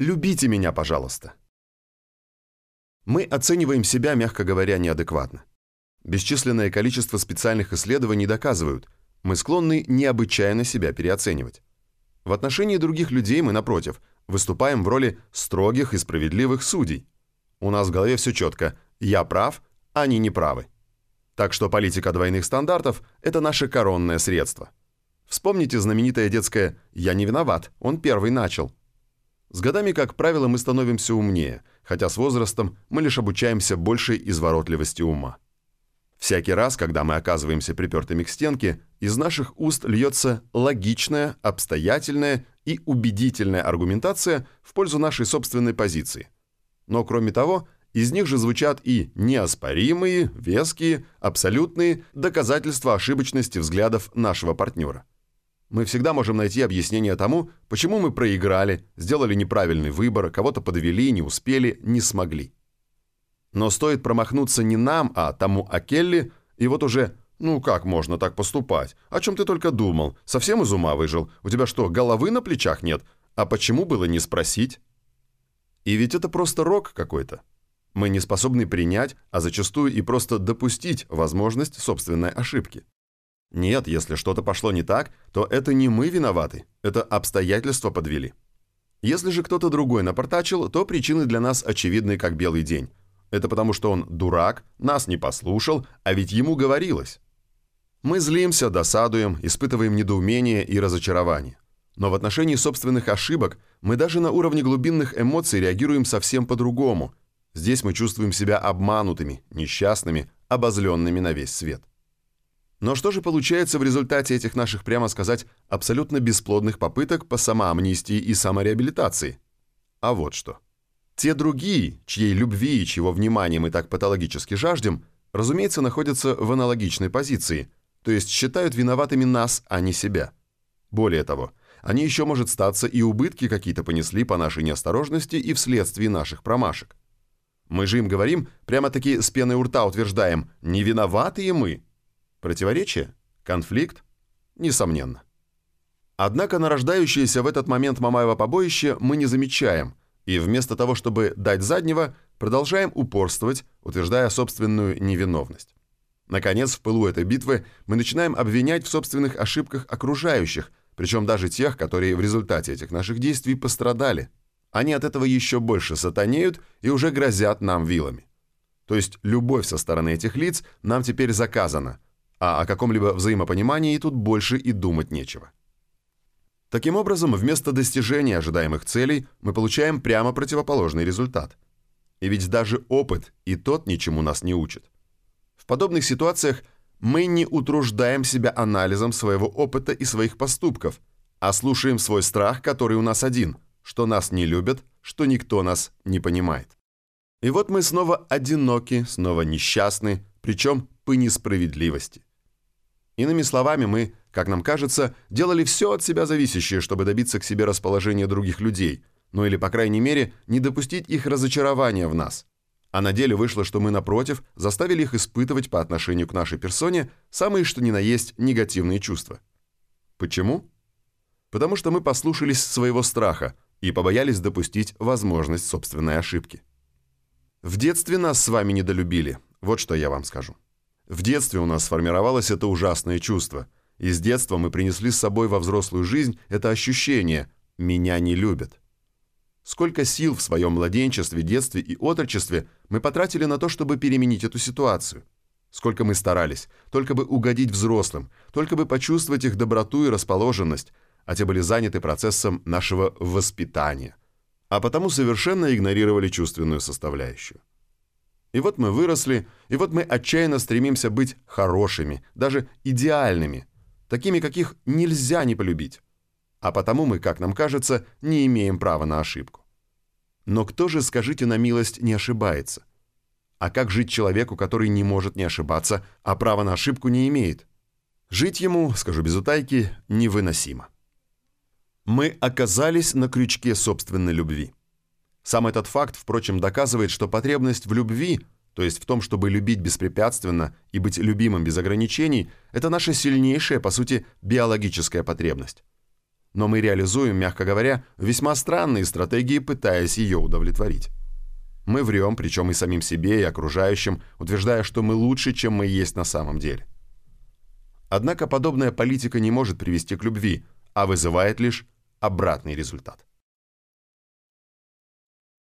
Любите меня, пожалуйста. Мы оцениваем себя, мягко говоря, неадекватно. Бесчисленное количество специальных исследований доказывают, мы склонны необычайно себя переоценивать. В отношении других людей мы, напротив, выступаем в роли строгих и справедливых судей. У нас в голове все четко «я прав», они не правы. Так что политика двойных стандартов – это наше коронное средство. Вспомните знаменитое детское «я не виноват, он первый начал». С годами, как правило, мы становимся умнее, хотя с возрастом мы лишь обучаемся большей изворотливости ума. Всякий раз, когда мы оказываемся припертыми к стенке, из наших уст льется логичная, обстоятельная и убедительная аргументация в пользу нашей собственной позиции. Но кроме того, из них же звучат и неоспоримые, веские, абсолютные доказательства ошибочности взглядов нашего партнера. Мы всегда можем найти объяснение тому, почему мы проиграли, сделали неправильный выбор, кого-то подвели, не успели, не смогли. Но стоит промахнуться не нам, а тому Акелли, и вот уже «Ну как можно так поступать? О чем ты только думал? Совсем из ума выжил? У тебя что, головы на плечах нет? А почему было не спросить?» И ведь это просто рок какой-то. Мы не способны принять, а зачастую и просто допустить возможность собственной ошибки. Нет, если что-то пошло не так, то это не мы виноваты, это обстоятельства подвели. Если же кто-то другой напортачил, то причины для нас очевидны как белый день. Это потому, что он дурак, нас не послушал, а ведь ему говорилось. Мы злимся, досадуем, испытываем недоумение и разочарование. Но в отношении собственных ошибок мы даже на уровне глубинных эмоций реагируем совсем по-другому. Здесь мы чувствуем себя обманутыми, несчастными, обозленными на весь свет. Но что же получается в результате этих наших, прямо сказать, абсолютно бесплодных попыток по самоамнистии и самореабилитации? А вот что. Те другие, чьей любви и чьего внимания мы так патологически жаждем, разумеется, находятся в аналогичной позиции, то есть считают виноватыми нас, а не себя. Более того, они еще, может статься, и убытки какие-то понесли по нашей неосторожности и вследствие наших промашек. Мы же им говорим, прямо-таки с пеной у рта утверждаем, не виноватые мы. Противоречие? Конфликт? Несомненно. Однако нарождающееся в этот момент Мамаева побоище мы не замечаем, и вместо того, чтобы дать заднего, продолжаем упорствовать, утверждая собственную невиновность. Наконец, в пылу этой битвы мы начинаем обвинять в собственных ошибках окружающих, причем даже тех, которые в результате этих наших действий пострадали. Они от этого еще больше сатанеют и уже грозят нам вилами. То есть любовь со стороны этих лиц нам теперь заказана, а о каком-либо взаимопонимании тут больше и думать нечего. Таким образом, вместо достижения ожидаемых целей мы получаем прямо противоположный результат. И ведь даже опыт и тот ничему нас не учит. В подобных ситуациях мы не утруждаем себя анализом своего опыта и своих поступков, а слушаем свой страх, который у нас один, что нас не любят, что никто нас не понимает. И вот мы снова одиноки, снова несчастны, причем по несправедливости. Иными словами, мы как нам кажется, делали все от себя зависящее, чтобы добиться к себе расположения других людей, ну или, по крайней мере, не допустить их разочарования в нас. А на деле вышло, что мы, напротив, заставили их испытывать по отношению к нашей персоне самые что ни на есть негативные чувства. Почему? Потому что мы послушались своего страха и побоялись допустить возможность собственной ошибки. В детстве нас с вами недолюбили, вот что я вам скажу. В детстве у нас сформировалось это ужасное чувство – и с детства мы принесли с собой во взрослую жизнь это ощущение «меня не любят». Сколько сил в своем младенчестве, детстве и отрочестве мы потратили на то, чтобы переменить эту ситуацию. Сколько мы старались, только бы угодить взрослым, только бы почувствовать их доброту и расположенность, а те были заняты процессом нашего воспитания. А потому совершенно игнорировали чувственную составляющую. И вот мы выросли, и вот мы отчаянно стремимся быть хорошими, даже идеальными, такими, каких нельзя не полюбить. А потому мы, как нам кажется, не имеем права на ошибку. Но кто же, скажите на милость, не ошибается? А как жить человеку, который не может не ошибаться, а права на ошибку не имеет? Жить ему, скажу без утайки, невыносимо. Мы оказались на крючке собственной любви. Сам этот факт, впрочем, доказывает, что потребность в любви – то есть в том, чтобы любить беспрепятственно и быть любимым без ограничений, это наша сильнейшая, по сути, биологическая потребность. но мы реализуем, мягко говоря, весьма странные стратегии, пытаясь ее удовлетворить. Мы врем, причем и самим себе, и окружающим, утверждая, что мы лучше, чем мы есть на самом деле. Однако подобная политика не может привести к любви, а вызывает лишь обратный результат.